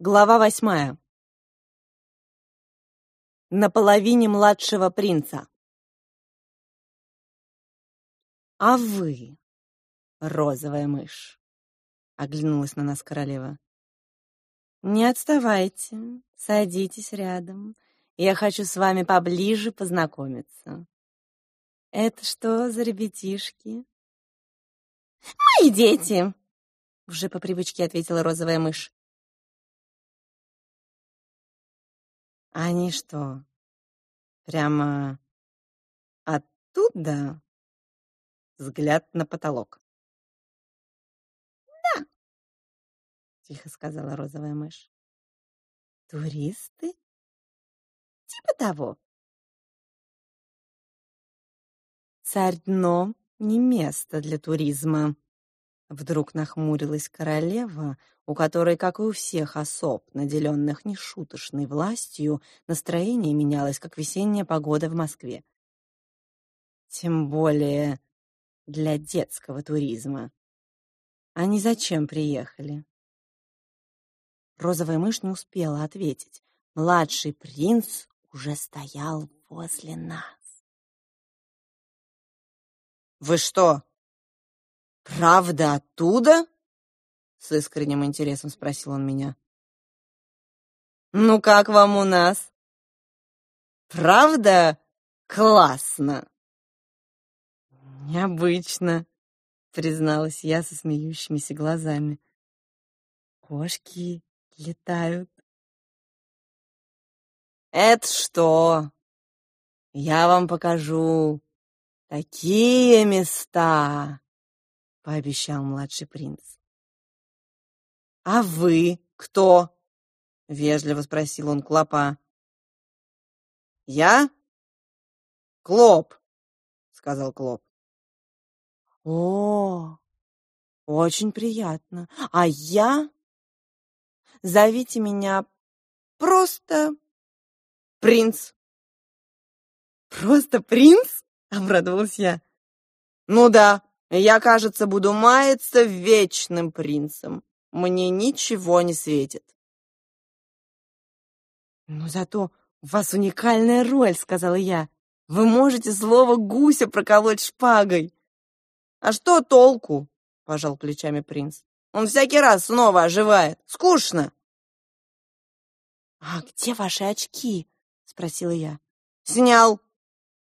Глава восьмая. На половине младшего принца. «А вы, розовая мышь?» — оглянулась на нас королева. «Не отставайте, садитесь рядом. Я хочу с вами поближе познакомиться. Это что за ребятишки?» «Мои дети!» — уже по привычке ответила розовая мышь. Они что, прямо оттуда? Взгляд на потолок. Да, тихо сказала розовая мышь. Туристы? Типа того. Царь дно не место для туризма. Вдруг нахмурилась королева, у которой, как и у всех особ, наделенных нешуточной властью, настроение менялось, как весенняя погода в Москве. Тем более для детского туризма. Они зачем приехали? Розовая мышь не успела ответить. Младший принц уже стоял возле нас. «Вы что, правда оттуда?» С искренним интересом спросил он меня. «Ну как вам у нас? Правда классно?» «Необычно», — призналась я со смеющимися глазами. «Кошки летают». «Это что? Я вам покажу такие места!» — пообещал младший принц. «А вы кто?» — вежливо спросил он Клопа. «Я? Клоп», — сказал Клоп. «О, очень приятно. А я? Зовите меня просто принц». «Просто принц?» — обрадовалась я. «Ну да, я, кажется, буду маяться вечным принцем мне ничего не светит. «Но зато у вас уникальная роль», — сказала я. «Вы можете слово «гуся» проколоть шпагой». «А что толку?» — пожал плечами принц. «Он всякий раз снова оживает. Скучно». «А где ваши очки?» — спросила я. «Снял.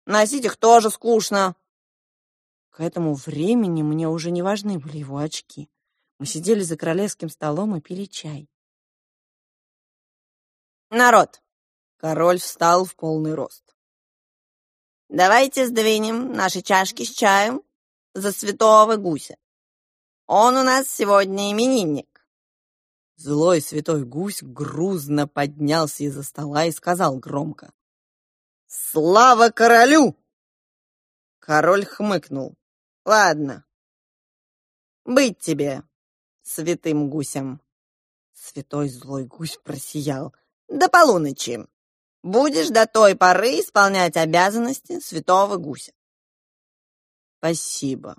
Носить их тоже скучно». К этому времени мне уже не важны были его очки. Мы сидели за королевским столом и пили чай. «Народ!» — король встал в полный рост. «Давайте сдвинем наши чашки с чаем за святого гуся. Он у нас сегодня именинник». Злой святой гусь грузно поднялся из-за стола и сказал громко. «Слава королю!» Король хмыкнул. «Ладно, быть тебе, святым гусем. Святой злой гусь просиял. До полуночи. Будешь до той поры исполнять обязанности святого гуся. Спасибо,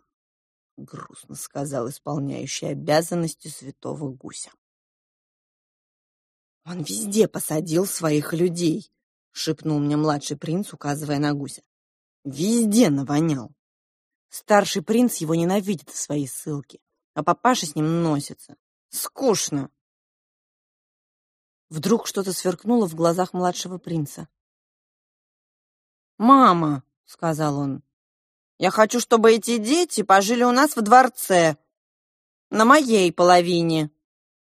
грустно сказал исполняющий обязанности святого гуся. Он везде посадил своих людей, шепнул мне младший принц, указывая на гуся. Везде навонял. Старший принц его ненавидит в своей ссылке а папаша с ним носится. Скучно. Вдруг что-то сверкнуло в глазах младшего принца. «Мама», — сказал он, — «я хочу, чтобы эти дети пожили у нас в дворце, на моей половине».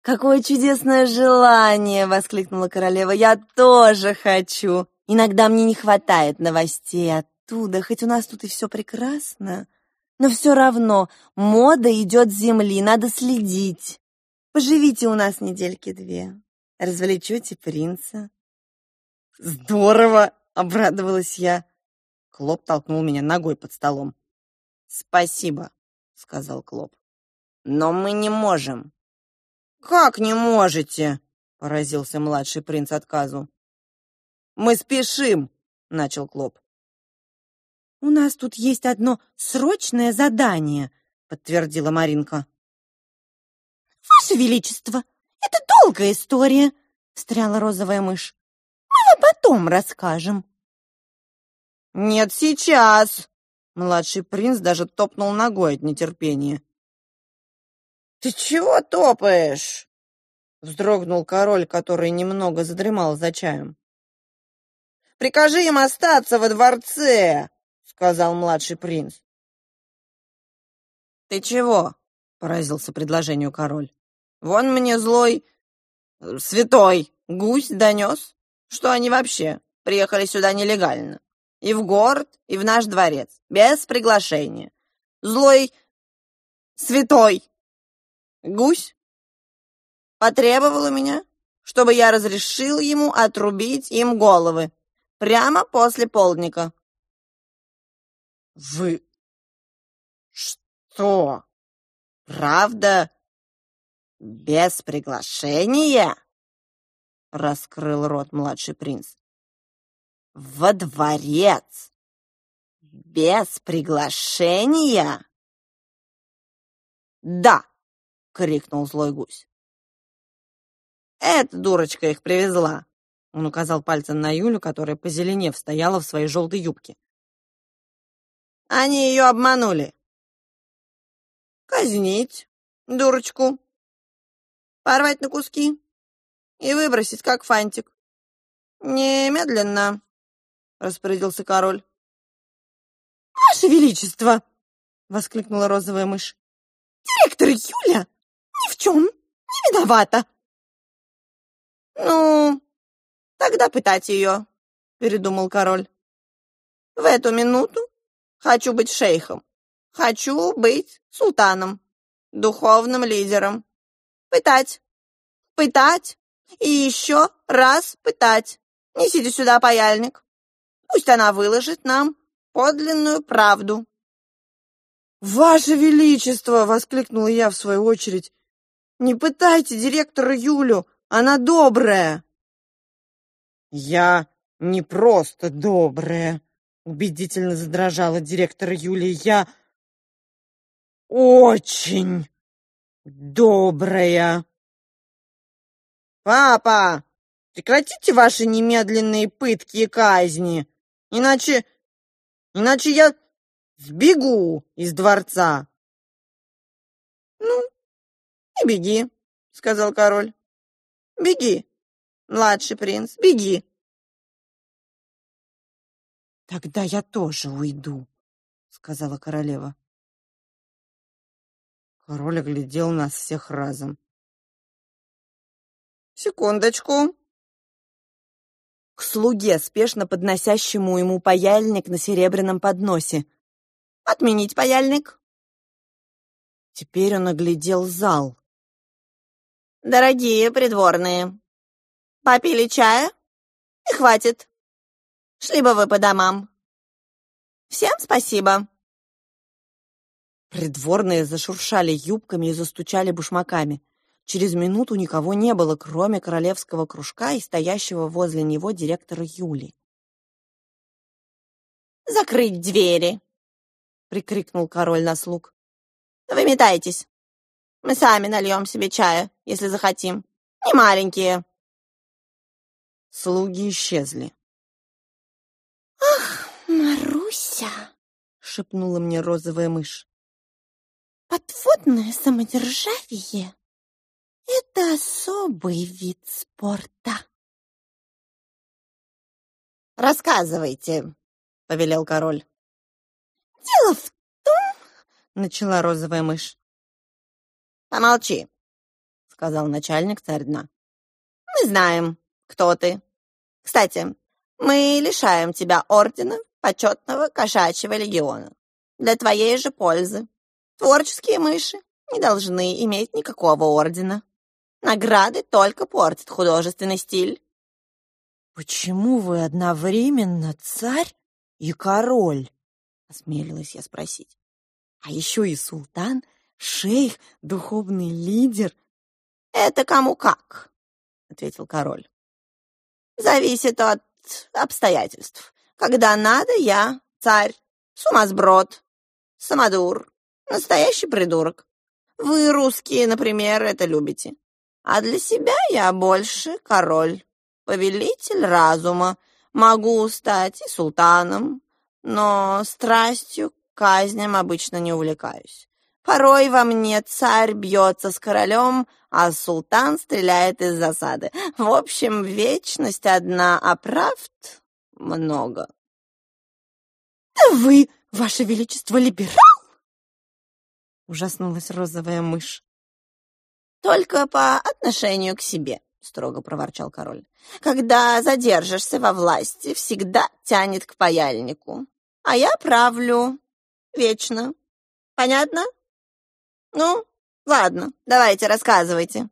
«Какое чудесное желание!» — воскликнула королева. «Я тоже хочу! Иногда мне не хватает новостей оттуда, хоть у нас тут и все прекрасно. Но все равно мода идет с земли, надо следить. Поживите у нас недельки две, развлечете принца. Здорово, обрадовалась я. Клоп толкнул меня ногой под столом. Спасибо, сказал Клоп. Но мы не можем. Как не можете? поразился младший принц отказу. Мы спешим, начал Клоп. «У нас тут есть одно срочное задание», — подтвердила Маринка. «Ваше Величество, это долгая история», — встряла розовая мышь. «Мы вам потом расскажем». «Нет, сейчас!» Младший принц даже топнул ногой от нетерпения. «Ты чего топаешь?» Вздрогнул король, который немного задремал за чаем. «Прикажи им остаться во дворце!» — сказал младший принц. «Ты чего?» — поразился предложению король. «Вон мне злой, святой гусь донес, что они вообще приехали сюда нелегально. И в город, и в наш дворец, без приглашения. Злой, святой гусь потребовал у меня, чтобы я разрешил ему отрубить им головы прямо после полдника. «Вы что, правда, без приглашения?» — раскрыл рот младший принц во дворец без приглашения? Да, крикнул злой гусь. Эта дурочка их привезла. Он указал пальцем на Юлю, которая, позеленев, стояла в своей желтой юбке. Они ее обманули. Казнить дурочку, порвать на куски и выбросить, как фантик. Немедленно. — распорядился король. «Ваше Величество!» — воскликнула розовая мышь. «Директор Юля ни в чем не виновата!» «Ну, тогда пытать ее», — передумал король. «В эту минуту хочу быть шейхом, хочу быть султаном, духовным лидером. Пытать, пытать и еще раз пытать. Несите сюда паяльник». Пусть она выложит нам подлинную правду». «Ваше Величество!» — воскликнула я в свою очередь. «Не пытайте директора Юлю, она добрая!» «Я не просто добрая!» — убедительно задрожала директор Юлия. «Я очень добрая!» «Папа, прекратите ваши немедленные пытки и казни!» Иначе... Иначе я сбегу из дворца. Ну, и беги, сказал король. Беги, младший принц, беги. Тогда я тоже уйду, сказала королева. Король оглядел нас всех разом. Секундочку, к слуге, спешно подносящему ему паяльник на серебряном подносе. «Отменить паяльник!» Теперь он оглядел зал. «Дорогие придворные, попили чая? И хватит. Шли бы вы по домам. Всем спасибо!» Придворные зашуршали юбками и застучали башмаками. Через минуту никого не было, кроме королевского кружка и стоящего возле него директора Юли. «Закрыть двери!» — прикрикнул король на слуг. «Выметайтесь! Мы сами нальем себе чая, если захотим. Не маленькие!» Слуги исчезли. «Ах, Маруся!» — шепнула мне розовая мышь. «Подводное самодержавие это особый вид спорта. «Рассказывайте», — повелел король. «Дело в том...» — начала розовая мышь. «Помолчи», — сказал начальник царь дна. «Мы знаем, кто ты. Кстати, мы лишаем тебя ордена почетного кошачьего легиона. Для твоей же пользы. Творческие мыши не должны иметь никакого ордена. Награды только портят художественный стиль. «Почему вы одновременно царь и король?» — осмелилась я спросить. «А еще и султан, шейх, духовный лидер». «Это кому как», — ответил король. «Зависит от обстоятельств. Когда надо, я царь, сумасброд, самодур, настоящий придурок. Вы, русские, например, это любите. А для себя я больше король, повелитель разума. Могу стать и султаном, но страстью к казням обычно не увлекаюсь. Порой во мне царь бьется с королем, а султан стреляет из засады. В общем, вечность одна, а правд много. «Да вы, ваше величество, либерал!» Ужаснулась розовая мышь. «Только по отношению к себе», — строго проворчал король. «Когда задержишься во власти, всегда тянет к паяльнику. А я правлю вечно. Понятно?» «Ну, ладно, давайте, рассказывайте».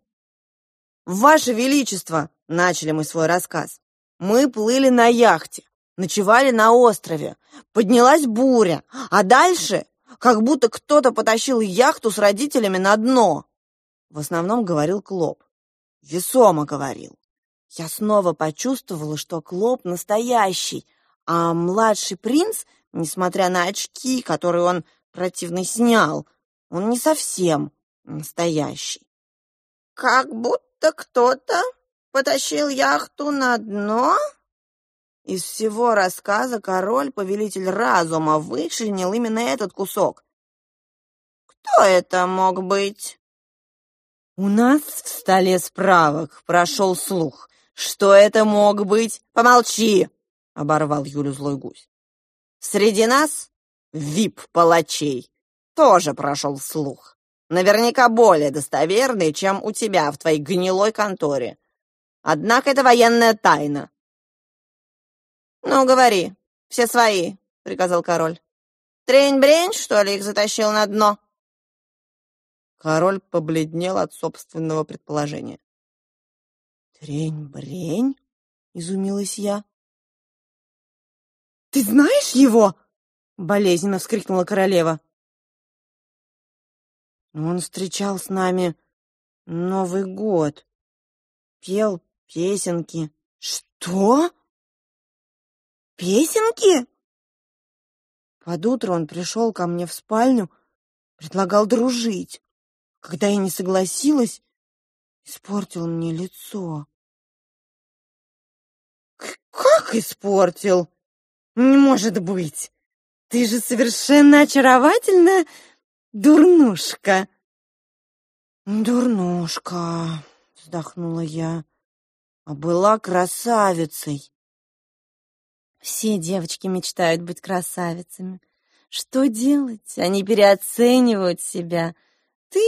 «Ваше Величество!» — начали мы свой рассказ. «Мы плыли на яхте, ночевали на острове, поднялась буря, а дальше как будто кто-то потащил яхту с родителями на дно». В основном говорил Клоп. Весомо говорил. Я снова почувствовала, что Клоп настоящий, а младший принц, несмотря на очки, которые он противно снял, он не совсем настоящий. «Как будто кто-то потащил яхту на дно?» Из всего рассказа король, повелитель разума, вычленил именно этот кусок. «Кто это мог быть?» У нас в столе справок прошел слух, что это мог быть... Помолчи! — оборвал Юлю злой гусь. Среди нас вип-палачей тоже прошел слух. Наверняка более достоверный, чем у тебя в твоей гнилой конторе. Однако это военная тайна. «Ну, говори, все свои», — приказал король. «Трень-брень, что ли, их затащил на дно?» Король побледнел от собственного предположения. «Трень-брень?» — изумилась я. «Ты знаешь его?» — болезненно вскрикнула королева. Он встречал с нами Новый год. Пел песенки. Что? Песенки? Под утро он пришел ко мне в спальню, предлагал дружить. Когда я не согласилась, испортил мне лицо. «Как испортил? Не может быть! Ты же совершенно очаровательная дурнушка!» «Дурнушка!» — вздохнула я. «А была красавицей!» Все девочки мечтают быть красавицами. Что делать? Они переоценивают себя. Ты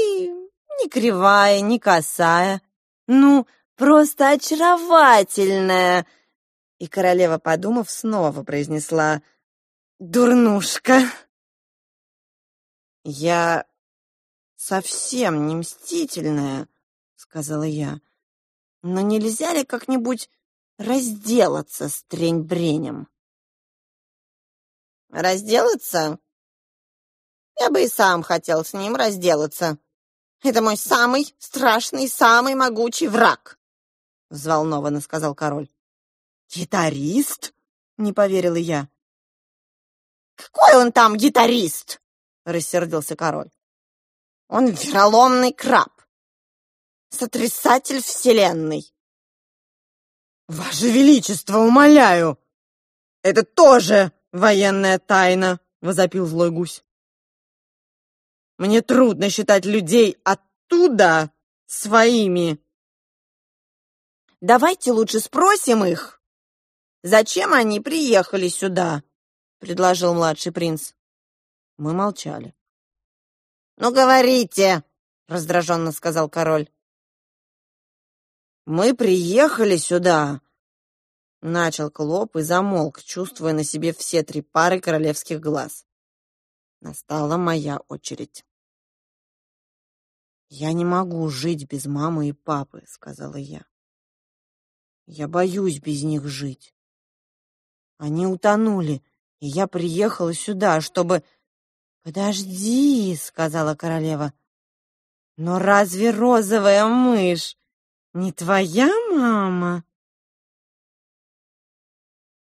не кривая, не косая. Ну, просто очаровательная!» И королева, подумав, снова произнесла «Дурнушка!» «Я совсем не мстительная», — сказала я. «Но нельзя ли как-нибудь разделаться с трень-бренем?» «Разделаться? Я бы и сам хотел с ним разделаться. Это мой самый страшный, самый могучий враг», — взволнованно сказал король. «Гитарист?» — не поверила я. «Какой он там гитарист?» — рассердился король. «Он вероломный краб, сотрясатель вселенной». «Ваше Величество, умоляю! Это тоже военная тайна!» — возопил злой гусь. «Мне трудно считать людей оттуда своими!» «Давайте лучше спросим их, зачем они приехали сюда?» — предложил младший принц. Мы молчали. «Ну, говорите!» — раздраженно сказал король. «Мы приехали сюда!» Начал Клоп и замолк, чувствуя на себе все три пары королевских глаз. Настала моя очередь. «Я не могу жить без мамы и папы», — сказала я. «Я боюсь без них жить. Они утонули, и я приехала сюда, чтобы...» «Подожди», — сказала королева. «Но разве розовая мышь не твоя мама?»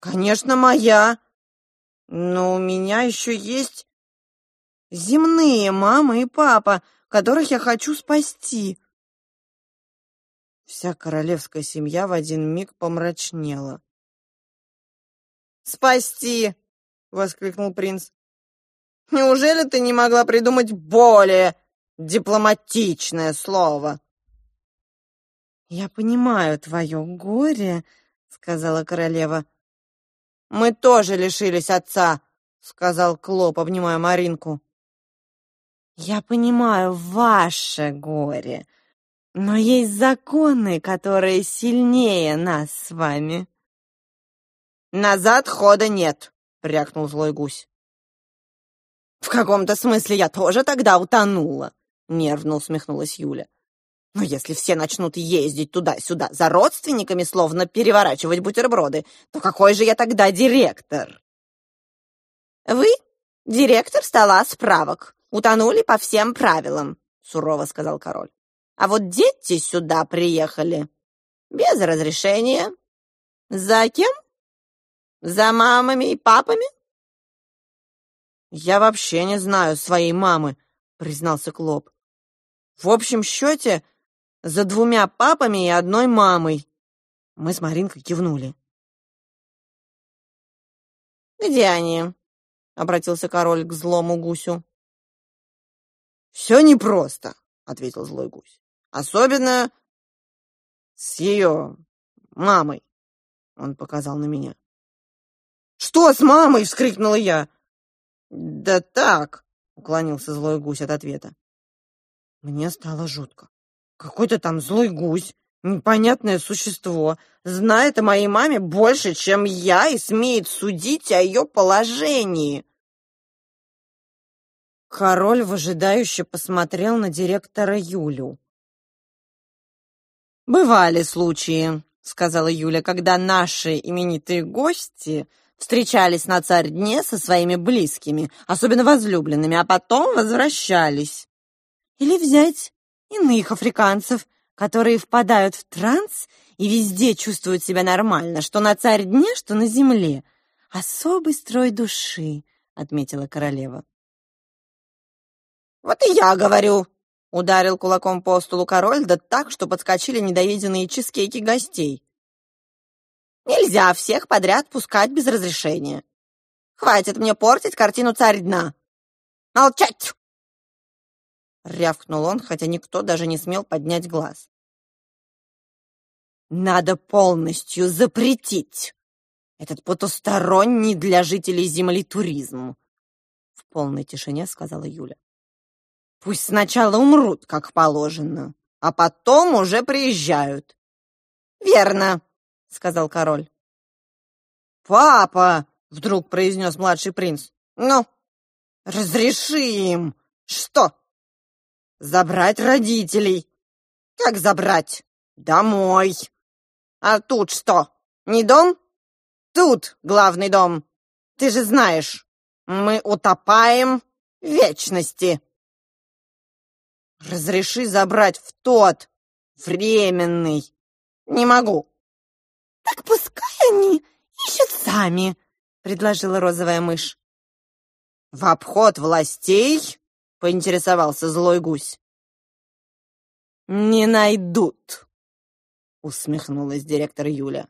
«Конечно, моя. Но у меня еще есть земные мама и папа, которых я хочу спасти». Вся королевская семья в один миг помрачнела. «Спасти!» — воскликнул принц. «Неужели ты не могла придумать более дипломатичное слово?» «Я понимаю твое горе», — сказала королева. «Мы тоже лишились отца», — сказал Клоп, обнимая Маринку. «Я понимаю ваше горе, но есть законы, которые сильнее нас с вами». «Назад хода нет», — прякнул злой гусь. «В каком-то смысле я тоже тогда утонула», — нервно усмехнулась Юля. «Но если все начнут ездить туда-сюда за родственниками, словно переворачивать бутерброды, то какой же я тогда директор?» «Вы — директор стола справок, утонули по всем правилам», — сурово сказал король. «А вот дети сюда приехали без разрешения. За кем?» За мамами и папами? Я вообще не знаю своей мамы, признался Клоп. В общем счете, за двумя папами и одной мамой. Мы с Маринкой кивнули. «Где они?» — обратился король к злому гусю. «Все непросто», — ответил злой гусь. «Особенно с ее мамой», — он показал на меня. «Что с мамой?» — вскрикнула я. «Да так», — уклонился злой гусь от ответа. Мне стало жутко. Какой-то там злой гусь, непонятное существо, знает о моей маме больше, чем я, и смеет судить о ее положении. Король выжидающе посмотрел на директора Юлю. «Бывали случаи», — сказала Юля, «когда наши именитые гости встречались на царь-дне со своими близкими, особенно возлюбленными, а потом возвращались. Или взять иных африканцев, которые впадают в транс и везде чувствуют себя нормально, что на царь-дне, что на земле. Особый строй души, — отметила королева. «Вот и я говорю!» — ударил кулаком по столу король, да так, что подскочили недоеденные чизкейки гостей. Нельзя всех подряд пускать без разрешения. Хватит мне портить картину царь дна. Молчать!» Рявкнул он, хотя никто даже не смел поднять глаз. «Надо полностью запретить этот потусторонний для жителей Земли туризм!» В полной тишине сказала Юля. «Пусть сначала умрут, как положено, а потом уже приезжают». «Верно!» Сказал король. «Папа!» — вдруг произнес младший принц. «Ну, разреши им!» «Что?» «Забрать родителей!» «Как забрать?» «Домой!» «А тут что, не дом?» «Тут главный дом! Ты же знаешь, мы утопаем в вечности!» «Разреши забрать в тот, временный!» «Не могу!» «Так пускай они ищут сами», — предложила розовая мышь. «В обход властей?» — поинтересовался злой гусь. «Не найдут», — усмехнулась директор Юля.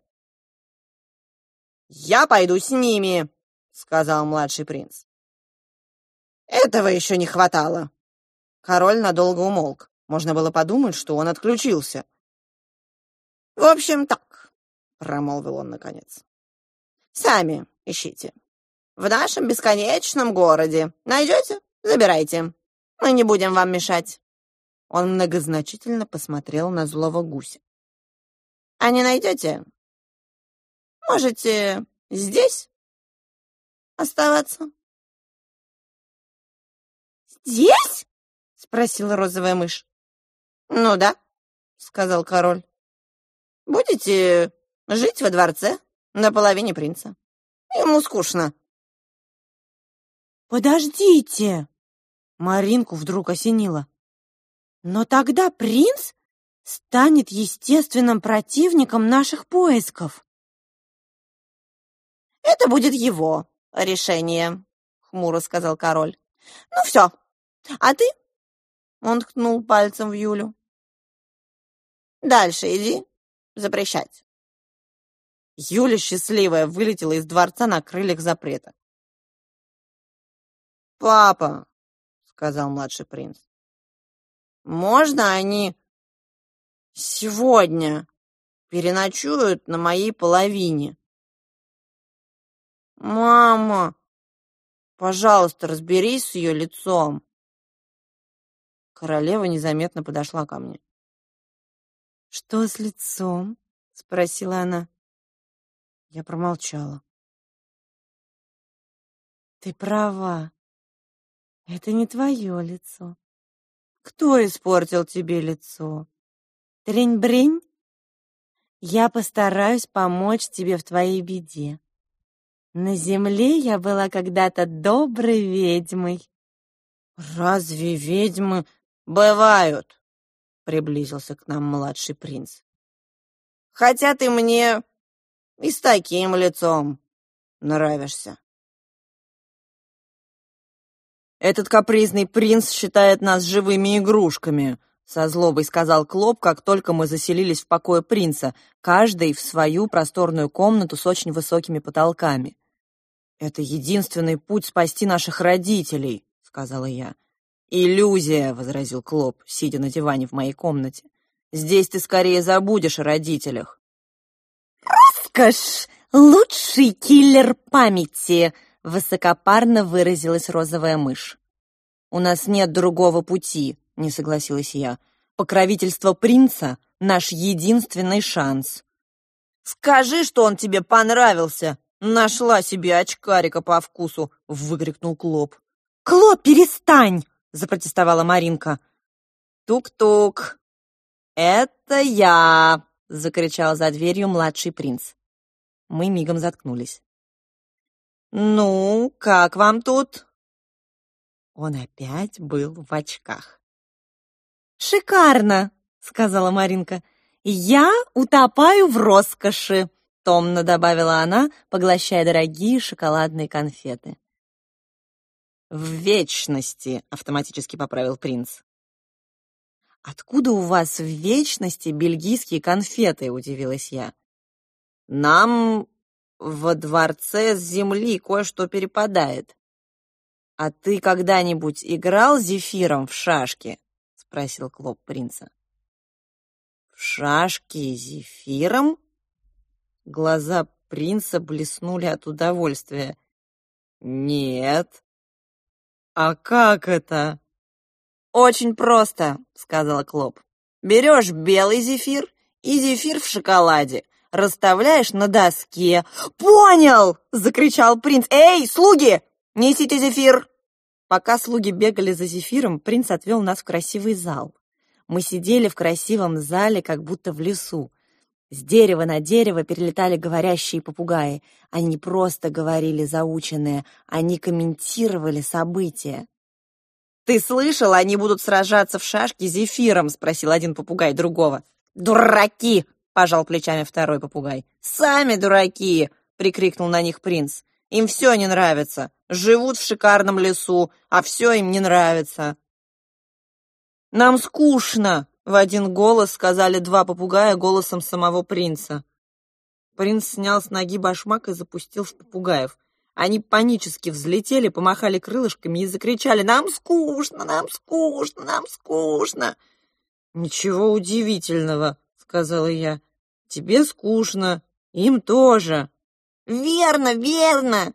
«Я пойду с ними», — сказал младший принц. «Этого еще не хватало». Король надолго умолк. Можно было подумать, что он отключился. «В общем, так промолвил он наконец. «Сами ищите. В нашем бесконечном городе. Найдете? Забирайте. Мы не будем вам мешать». Он многозначительно посмотрел на злого гуся. «А не найдете? Можете здесь оставаться?» «Здесь?» — спросила розовая мышь. «Ну да», — сказал король. «Будете Жить во дворце, на половине принца. Ему скучно. Подождите! Маринку вдруг осенило. Но тогда принц станет естественным противником наших поисков. Это будет его решение, хмуро сказал король. Ну все, а ты? Он ткнул пальцем в Юлю. Дальше иди. Запрещать. Юля, счастливая, вылетела из дворца на крыльях запрета. «Папа», — сказал младший принц, — «можно они сегодня переночуют на моей половине?» «Мама, пожалуйста, разберись с ее лицом». Королева незаметно подошла ко мне. «Что с лицом?» — спросила она. Я промолчала. «Ты права. Это не твое лицо. Кто испортил тебе лицо? Трень-брень? Я постараюсь помочь тебе в твоей беде. На земле я была когда-то доброй ведьмой. Разве ведьмы бывают? Приблизился к нам младший принц. Хотя ты мне и с таким лицом нравишься. Этот капризный принц считает нас живыми игрушками, со злобой сказал Клоп, как только мы заселились в покое принца, каждый в свою просторную комнату с очень высокими потолками. «Это единственный путь спасти наших родителей», — сказала я. «Иллюзия», — возразил Клоп, сидя на диване в моей комнате. «Здесь ты скорее забудешь о родителях». «Роскошь! Лучший киллер памяти!» — высокопарно выразилась розовая мышь. «У нас нет другого пути», — не согласилась я. «Покровительство принца — наш единственный шанс». «Скажи, что он тебе понравился!» «Нашла себе очкарика по вкусу!» — выкрикнул Клоп. «Клоп, перестань!» — запротестовала Маринка. «Тук-тук! Это я!» — закричал за дверью младший принц. Мы мигом заткнулись. «Ну, как вам тут?» Он опять был в очках. «Шикарно!» — сказала Маринка. «Я утопаю в роскоши!» томно добавила она, поглощая дорогие шоколадные конфеты. В вечности, автоматически поправил принц. Откуда у вас в вечности бельгийские конфеты, удивилась я. Нам во дворце с земли кое-что перепадает. А ты когда-нибудь играл зефиром в шашки? спросил Клоп принца. В шашки зефиром? Глаза принца блеснули от удовольствия. «Нет». «А как это?» «Очень просто», — сказала Клоп. «Берешь белый зефир и зефир в шоколаде, расставляешь на доске». «Понял!» — закричал принц. «Эй, слуги, несите зефир!» Пока слуги бегали за зефиром, принц отвел нас в красивый зал. Мы сидели в красивом зале, как будто в лесу. С дерева на дерево перелетали говорящие попугаи. Они не просто говорили заученные, они комментировали события. «Ты слышал, они будут сражаться в шашки зефиром?» — спросил один попугай другого. «Дураки!» — пожал плечами второй попугай. «Сами дураки!» — прикрикнул на них принц. «Им все не нравится. Живут в шикарном лесу, а все им не нравится». «Нам скучно!» В один голос сказали два попугая голосом самого принца. Принц снял с ноги башмак и запустил в попугаев. Они панически взлетели, помахали крылышками и закричали «Нам скучно! Нам скучно! Нам скучно!» «Ничего удивительного», — сказала я. «Тебе скучно, им тоже». «Верно, верно!»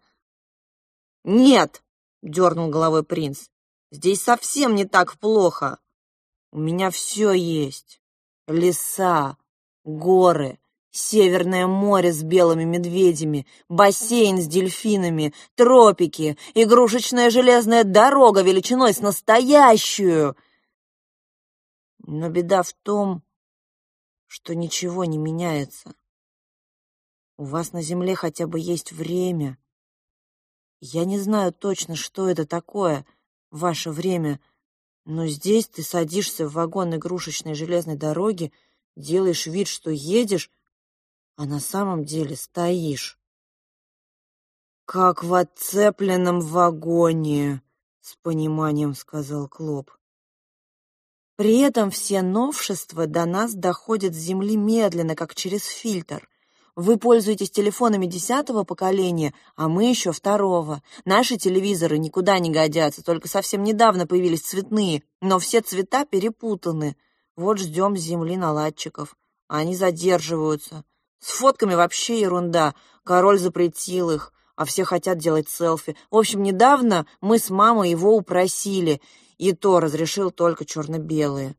«Нет!» — дернул головой принц. «Здесь совсем не так плохо. У меня все есть. Леса, горы, Северное море с белыми медведями, бассейн с дельфинами, тропики, игрушечная железная дорога величиной с настоящую. Но беда в том, что ничего не меняется. У вас на земле хотя бы есть время. Я не знаю точно, что это такое, ваше время, но здесь ты садишься в вагон игрушечной железной дороги, делаешь вид, что едешь, а на самом деле стоишь. «Как в отцепленном вагоне», — с пониманием сказал Клоп. При этом все новшества до нас доходят с Земли медленно, как через фильтр. Вы пользуетесь телефонами десятого поколения, а мы еще второго. Наши телевизоры никуда не годятся, только совсем недавно появились цветные, но все цвета перепутаны. Вот ждем с Земли наладчиков. Они задерживаются. С фотками вообще ерунда. Король запретил их, а все хотят делать селфи. В общем, недавно мы с мамой его упросили, и то разрешил только черно-белые.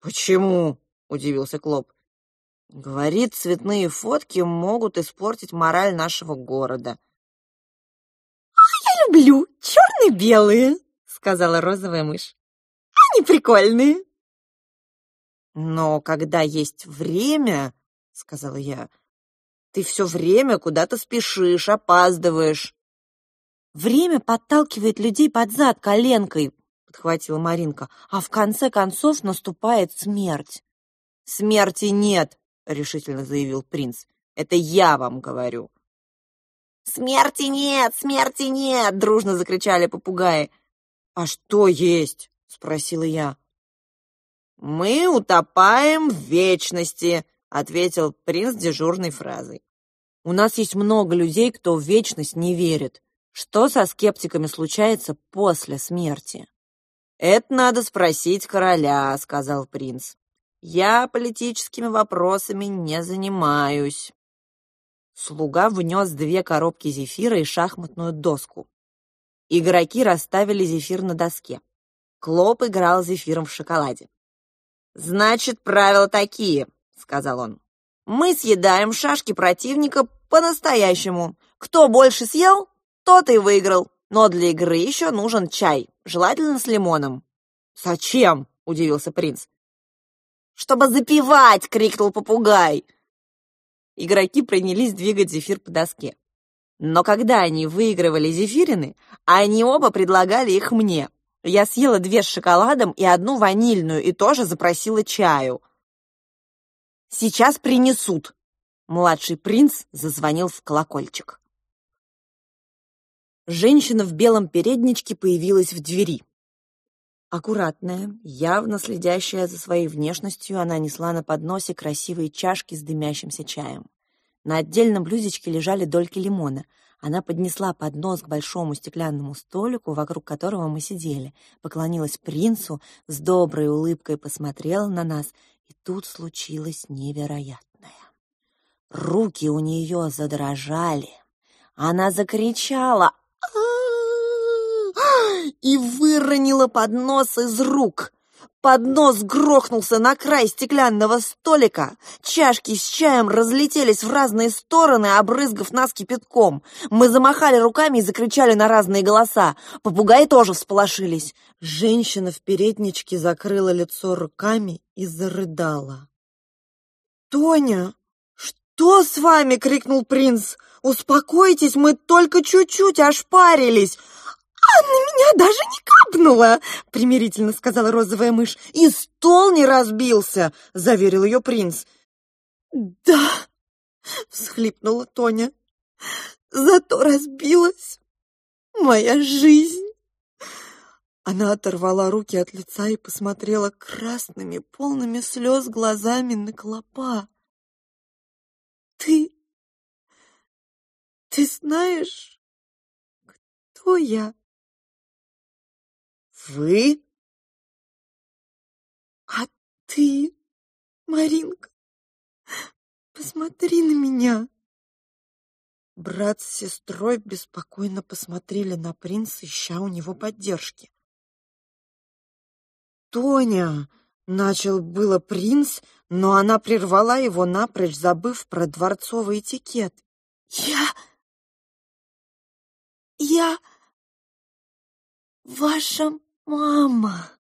«Почему?» — удивился Клоп. Говорит, цветные фотки могут испортить мораль нашего города. «Я люблю черно-белые», — сказала розовая мышь. «Они прикольные». «Но когда есть время, — сказала я, — ты все время куда-то спешишь, опаздываешь». «Время подталкивает людей под зад коленкой», — подхватила Маринка, «а в конце концов наступает смерть». «Смерти нет», — решительно заявил принц. «Это я вам говорю». «Смерти нет! Смерти нет!» — дружно закричали попугаи. «А что есть?» — спросила я. «Мы утопаем в вечности», — ответил принц дежурной фразой. «У нас есть много людей, кто в вечность не верит. Что со скептиками случается после смерти?» «Это надо спросить короля», — сказал принц. Я политическими вопросами не занимаюсь. Слуга внес две коробки зефира и шахматную доску. Игроки расставили зефир на доске. Клоп играл зефиром в шоколаде. «Значит, правила такие», — сказал он. «Мы съедаем шашки противника по-настоящему. Кто больше съел, тот и выиграл. Но для игры еще нужен чай, желательно с лимоном». «Зачем?» — удивился принц чтобы запивать!» — крикнул попугай. Игроки принялись двигать зефир по доске. Но когда они выигрывали зефирины, они оба предлагали их мне. Я съела две с шоколадом и одну ванильную и тоже запросила чаю. «Сейчас принесут!» Младший принц зазвонил в колокольчик. Женщина в белом передничке появилась в двери. Аккуратная, явно следящая за своей внешностью, она несла на подносе красивые чашки с дымящимся чаем. На отдельном блюдечке лежали дольки лимона. Она поднесла поднос к большому стеклянному столику, вокруг которого мы сидели, поклонилась принцу, с доброй улыбкой посмотрела на нас, и тут случилось невероятное. Руки у нее задрожали. Она закричала и выронила поднос из рук. Поднос грохнулся на край стеклянного столика. Чашки с чаем разлетелись в разные стороны, обрызгав нас кипятком. Мы замахали руками и закричали на разные голоса. Попугаи тоже всполошились. Женщина в передничке закрыла лицо руками и зарыдала. «Тоня, что с вами?» — крикнул принц. «Успокойтесь, мы только чуть-чуть ошпарились. «А на меня даже не капнуло!» — примирительно сказала розовая мышь. «И стол не разбился!» — заверил ее принц. «Да!» — всхлипнула Тоня. «Зато разбилась моя жизнь!» Она оторвала руки от лица и посмотрела красными, полными слез глазами на клопа. «Ты... ты знаешь, кто я?» Вы? А ты, Маринка, посмотри на меня. Брат с сестрой беспокойно посмотрели на принца, ища у него поддержки. «Тоня!» — начал было принц, но она прервала его напрочь, забыв про дворцовый этикет. «Я... я... ваша «Мама!»